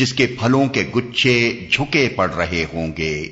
جس کے پھلوں کے گچھے جھکے پڑ رہے ہوں گے۔